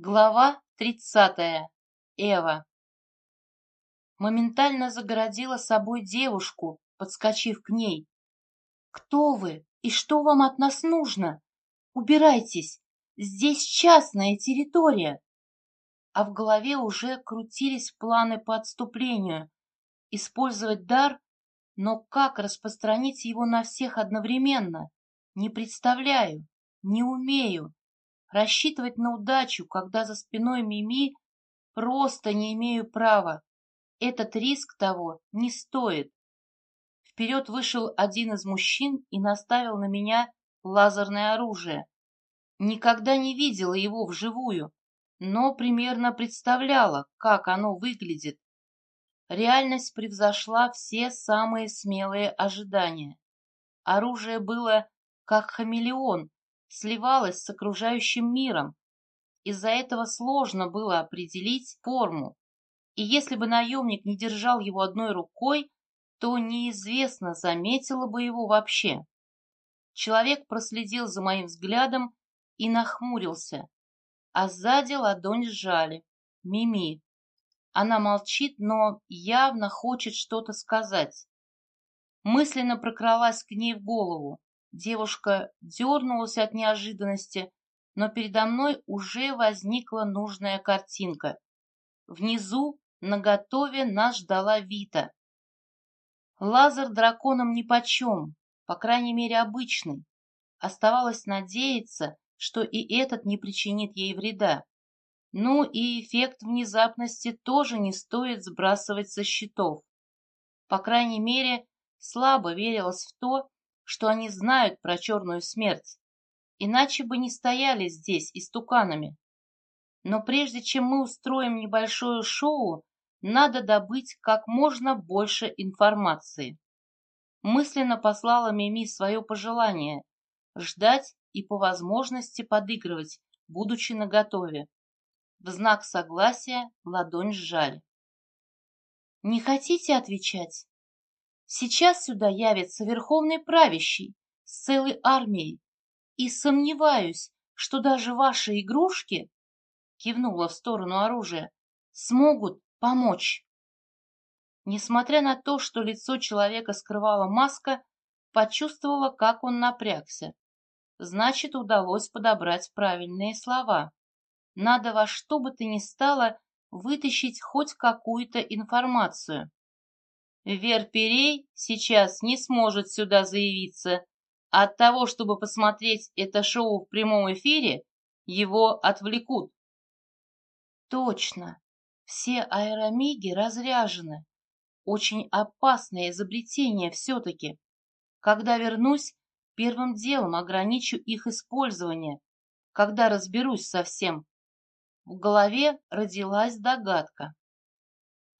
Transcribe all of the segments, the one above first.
Глава тридцатая. Эва. Моментально загородила собой девушку, подскочив к ней. «Кто вы и что вам от нас нужно? Убирайтесь! Здесь частная территория!» А в голове уже крутились планы по отступлению. Использовать дар, но как распространить его на всех одновременно? Не представляю, не умею. Рассчитывать на удачу, когда за спиной Мими, просто не имею права. Этот риск того не стоит. Вперед вышел один из мужчин и наставил на меня лазерное оружие. Никогда не видела его вживую, но примерно представляла, как оно выглядит. Реальность превзошла все самые смелые ожидания. Оружие было как хамелеон, сливалось с окружающим миром. Из-за этого сложно было определить форму. И если бы наемник не держал его одной рукой, то неизвестно, заметила бы его вообще. Человек проследил за моим взглядом и нахмурился, а сзади ладонь сжали. Мими. Она молчит, но явно хочет что-то сказать. Мысленно прокралась к ней в голову. Девушка дернулась от неожиданности, но передо мной уже возникла нужная картинка. Внизу, наготове, нас ждала Вита. Лазер драконом нипочем, по крайней мере обычный. Оставалось надеяться, что и этот не причинит ей вреда. Ну и эффект внезапности тоже не стоит сбрасывать со счетов. По крайней мере, слабо верилось в то, что они знают про черную смерть, иначе бы не стояли здесь истуканами. Но прежде чем мы устроим небольшое шоу, надо добыть как можно больше информации. Мысленно послала Мими свое пожелание – ждать и по возможности подыгрывать, будучи наготове. В знак согласия ладонь сжали. «Не хотите отвечать?» Сейчас сюда явится верховный правящий с целой армией, и сомневаюсь, что даже ваши игрушки, кивнула в сторону оружия, смогут помочь. Несмотря на то, что лицо человека скрывала маска, почувствовала, как он напрягся. Значит, удалось подобрать правильные слова. Надо во что бы то ни стало вытащить хоть какую-то информацию. Верперей сейчас не сможет сюда заявиться. От того, чтобы посмотреть это шоу в прямом эфире, его отвлекут. Точно. Все аэромиги разряжены. Очень опасное изобретение все-таки. Когда вернусь, первым делом ограничу их использование, когда разберусь со всем. В голове родилась догадка.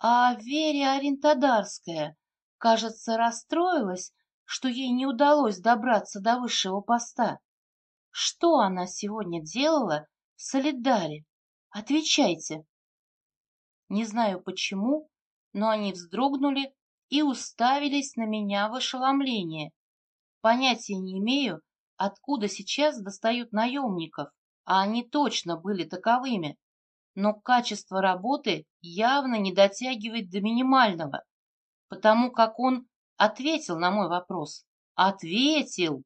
А Вере Орентодарская, кажется, расстроилась, что ей не удалось добраться до высшего поста. Что она сегодня делала в Солидаре? Отвечайте. Не знаю почему, но они вздрогнули и уставились на меня в ошеломление. Понятия не имею, откуда сейчас достают наемников, а они точно были таковыми но качество работы явно не дотягивает до минимального, потому как он ответил на мой вопрос. Ответил!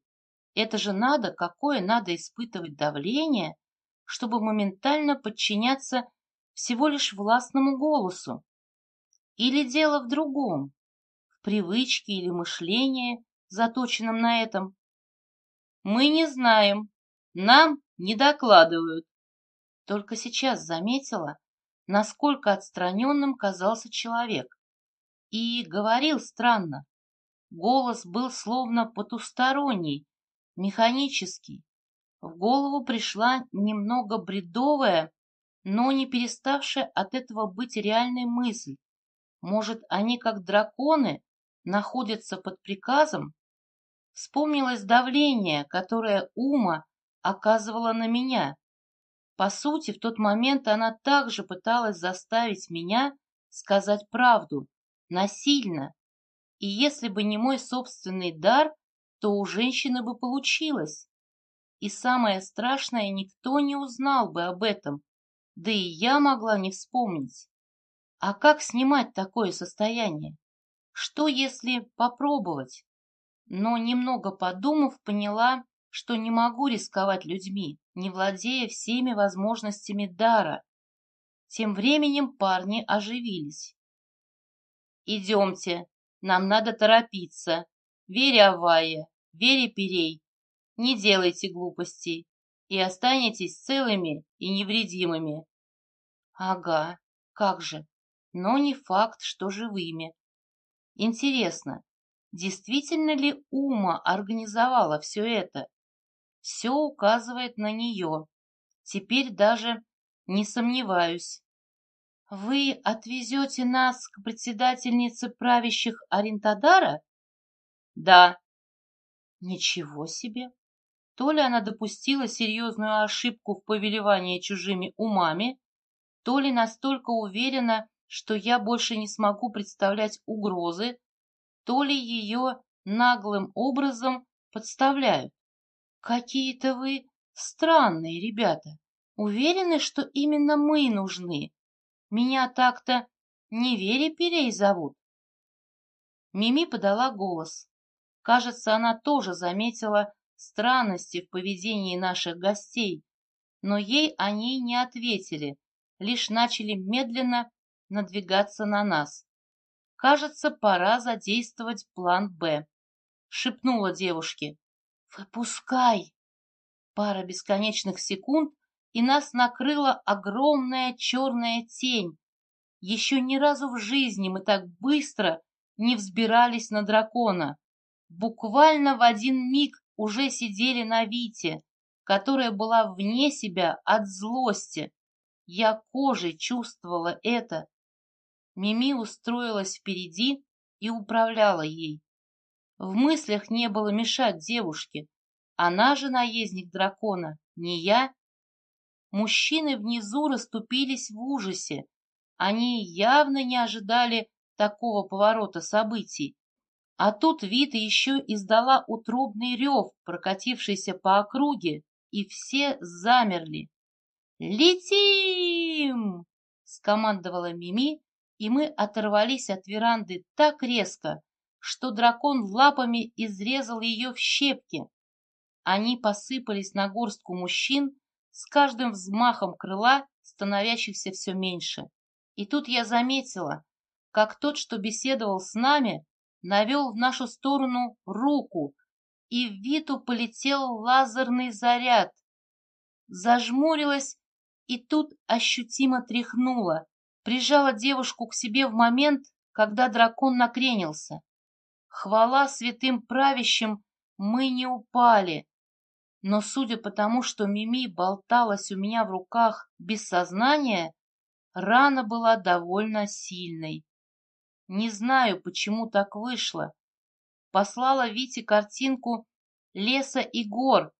Это же надо, какое надо испытывать давление, чтобы моментально подчиняться всего лишь властному голосу. Или дело в другом, в привычке или мышлении, заточенном на этом. Мы не знаем, нам не докладывают. Только сейчас заметила, насколько отстраненным казался человек. И говорил странно. Голос был словно потусторонний, механический. В голову пришла немного бредовая, но не переставшая от этого быть реальной мысль. Может, они, как драконы, находятся под приказом? Вспомнилось давление, которое Ума оказывала на меня. По сути, в тот момент она также пыталась заставить меня сказать правду, насильно. И если бы не мой собственный дар, то у женщины бы получилось. И самое страшное, никто не узнал бы об этом. Да и я могла не вспомнить. А как снимать такое состояние? Что, если попробовать? Но, немного подумав, поняла, что не могу рисковать людьми, не владея всеми возможностями дара. Тем временем парни оживились. «Идемте, нам надо торопиться. Вере Авае, Вере Перей, не делайте глупостей и останетесь целыми и невредимыми». «Ага, как же, но не факт, что живыми. Интересно, действительно ли Ума организовала все это? Все указывает на нее. Теперь даже не сомневаюсь. Вы отвезете нас к председательнице правящих Орентадара? Да. Ничего себе. То ли она допустила серьезную ошибку в повелевании чужими умами, то ли настолько уверена, что я больше не смогу представлять угрозы, то ли ее наглым образом подставляют. Какие-то вы странные ребята. Уверены, что именно мы нужны? Меня так-то не Вере Перей зовут. Мими подала голос. Кажется, она тоже заметила странности в поведении наших гостей, но ей они не ответили, лишь начали медленно надвигаться на нас. Кажется, пора задействовать план «Б», — шепнула девушке. «Выпускай!» Пара бесконечных секунд, и нас накрыла огромная черная тень. Еще ни разу в жизни мы так быстро не взбирались на дракона. Буквально в один миг уже сидели на Вите, которая была вне себя от злости. Я кожей чувствовала это. Мими устроилась впереди и управляла ей. В мыслях не было мешать девушке. Она же наездник дракона, не я. Мужчины внизу расступились в ужасе. Они явно не ожидали такого поворота событий. А тут Вита еще издала утробный рев, прокатившийся по округе, и все замерли. «Летим!» — скомандовала Мими, и мы оторвались от веранды так резко, что дракон лапами изрезал ее в щепки. Они посыпались на горстку мужчин, с каждым взмахом крыла, становящихся все меньше. И тут я заметила, как тот, что беседовал с нами, навел в нашу сторону руку, и в Виту полетел лазерный заряд. Зажмурилась и тут ощутимо тряхнула, прижала девушку к себе в момент, когда дракон накренился. Хвала святым правящим, мы не упали. Но судя по тому, что Мими болталась у меня в руках без сознания, рана была довольно сильной. Не знаю, почему так вышло. Послала Вите картинку леса и гор.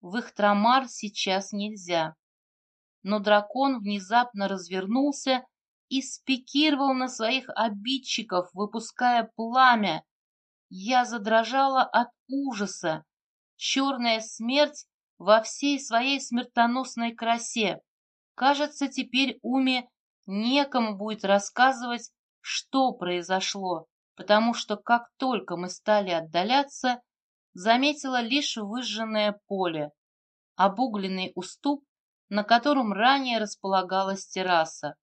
В их трамар сейчас нельзя. Но дракон внезапно развернулся и спикировал на своих обидчиков, выпуская пламя, я задрожала от ужаса. Черная смерть во всей своей смертоносной красе. Кажется, теперь Уме некому будет рассказывать, что произошло, потому что как только мы стали отдаляться, заметила лишь выжженное поле, обугленный уступ, на котором ранее располагалась терраса.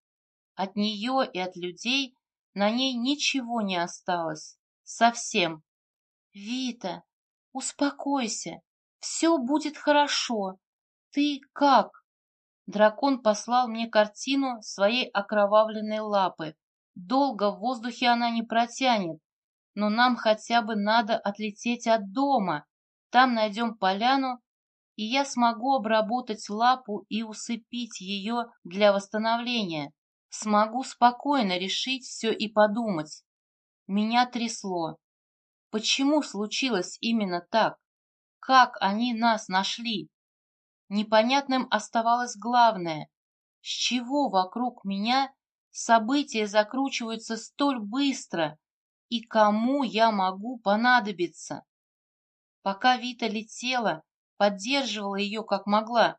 От нее и от людей на ней ничего не осталось. Совсем. Вита, успокойся. Все будет хорошо. Ты как? Дракон послал мне картину своей окровавленной лапы. Долго в воздухе она не протянет, но нам хотя бы надо отлететь от дома. Там найдем поляну, и я смогу обработать лапу и усыпить ее для восстановления. Смогу спокойно решить все и подумать. Меня трясло. Почему случилось именно так? Как они нас нашли? Непонятным оставалось главное. С чего вокруг меня события закручиваются столь быстро? И кому я могу понадобиться? Пока Вита летела, поддерживала ее как могла.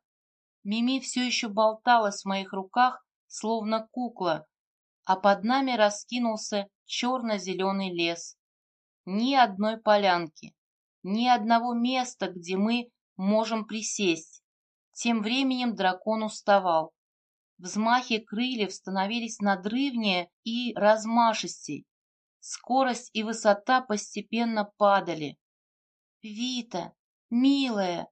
Мими все еще болталась в моих руках, словно кукла, а под нами раскинулся черно-зеленый лес. Ни одной полянки, ни одного места, где мы можем присесть. Тем временем дракон уставал. Взмахи крыльев становились надрывнее и размашистей. Скорость и высота постепенно падали. «Вита, милая,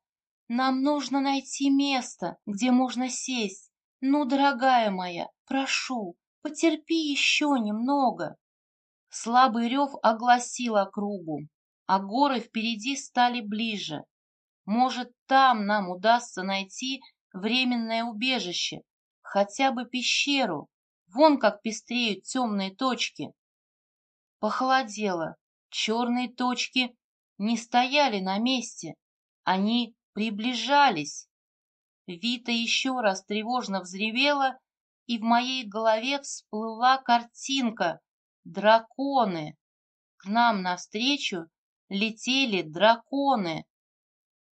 нам нужно найти место, где можно сесть. Ну, дорогая моя, прошу, потерпи еще немного». Слабый рев огласил округу, а горы впереди стали ближе. Может, там нам удастся найти временное убежище, хотя бы пещеру. Вон как пестреют темные точки. Похолодело. Черные точки не стояли на месте. Они приближались. Вита еще раз тревожно взревела, и в моей голове всплыла картинка. Драконы. К нам навстречу летели драконы.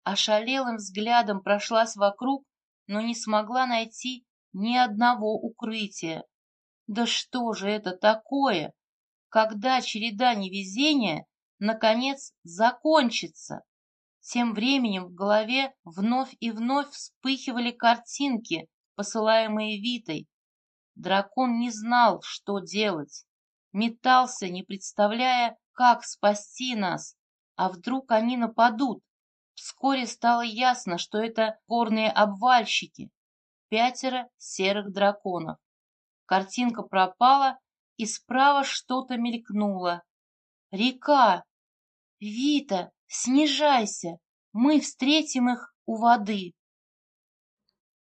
Ошалелым взглядом прошлась вокруг, но не смогла найти ни одного укрытия. Да что же это такое? Когда череда невезения, наконец, закончится? Тем временем в голове вновь и вновь вспыхивали картинки, посылаемые Витой. Дракон не знал, что делать. Метался, не представляя, как спасти нас. А вдруг они нападут? Вскоре стало ясно, что это горные обвальщики, пятеро серых драконов. Картинка пропала, и справа что-то мелькнуло. Река! Вита, снижайся, мы встретим их у воды.